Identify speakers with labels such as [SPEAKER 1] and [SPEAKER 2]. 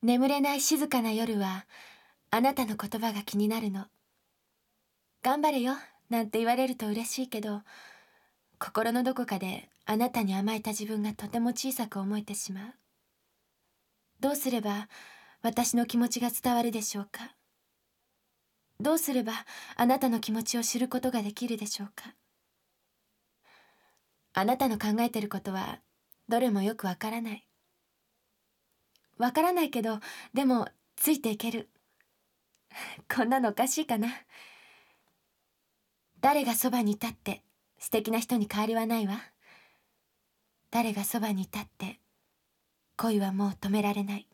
[SPEAKER 1] 眠れない静かな夜はあなたの言葉が気になるの。頑張れよなんて言われると嬉しいけど心のどこかであなたに甘えた自分がとても小さく思えてしまう。どうすれば私の気持ちが伝わるでしょうか。どうすればあなたの気持ちを知ることができるでしょうか。あなたの考えてることはどれもよくわからない。わからないけどでもついていける。こんなのおかしいかな。誰がそばにいたって素敵な人に変わりはないわ。誰がそばにいたって恋はもう止められない。